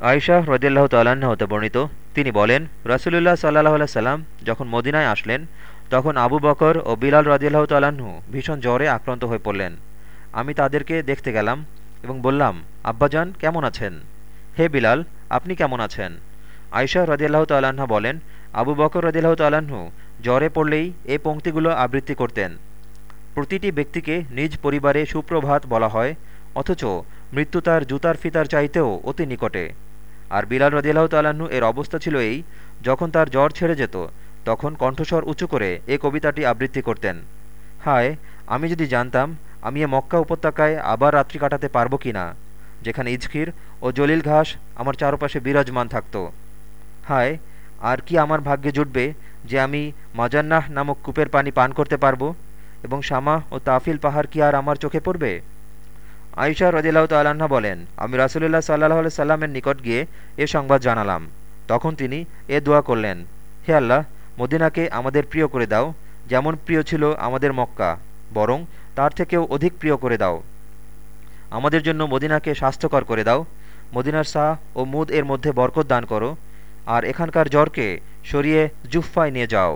আয়শাহ রদিয়াল্লাহ তাল্লাহ্ন হতে বর্ণিত, তিনি বলেন, রাসুলুল্লাহ সাল্লাহ সাল্লাম যখন মদিনায় আসলেন, তখন আবু বকর ও বিলাল রদিয়াল্লাহ তাল্লাহ্ন ভীষণ জ্বরে আক্রান্ত হয়ে পড়লেন। আমি তাদেরকে দেখতে গেলাম এবং বললাম, আব্বাজান, কেমন আছেন? হে বিলাল, আপনি কেমন আছেন? আয়শাহ রদিয়াল্লাহ তাল্লাহা বলেন, আবু বকর রদিয়াল্লাহ তাল্লাহ্ন জ্বরে পড়লেই এই পংক্তিগুলো আবৃত্তি করতেন। প্রতিটি ব্যক্তিকে নিজ পরিবারে সুপ্রভাত বলা হয়, অথচ মৃত্যু তার জুতার ফিতার চাইতেও অতি নিকটে। আর বিলাল রদিয়াল্লাহ তাল্লাহ্ন এর অবস্থা ছিল এই, যখন তার জ্বর ছেড়ে যেত, তখন কণ্ঠস্বর উঁচু করে এ কবিতাটি আবৃত্তি করতেন। হায়, আমি যদি জানতাম আমি এ মক্কা উপত্যকায় আবার রাত্রি কাটাতে পারব কি না, যেখানে ইজখির ও জলিল ঘাস আমার চারপাশে বিরাজমান থাকত। হায়, আর কি আমার ভাগ্যে জুটবে যে আমি মাজান্নাহ নামক কূপের পানি পান করতে পারব, এবং শামা ও তাফিল পাহাড় কি আর আমার চোখে পড়বে? আয়সা রদিল্লাহ তাল্লাহা বলেন, আমি রাসুলুল্লাহ সাল্লাহ সাল্লামের নিকট গিয়ে এ সংবাদ জানালাম। তখন তিনি এ দোয়া করলেন, হে আল্লাহ, মদিনাকে আমাদের প্রিয় করে দাও, যেমন প্রিয় ছিল আমাদের মক্কা, বরং তার থেকেও অধিক প্রিয় করে দাও। আমাদের জন্য মদিনাকে স্বাস্থ্যকর করে দাও, মদিনার শাহ ও মুদ এর মধ্যে বরকত দান করো, আর এখানকার জ্বরকে সরিয়ে জুফফায় নিয়ে যাও।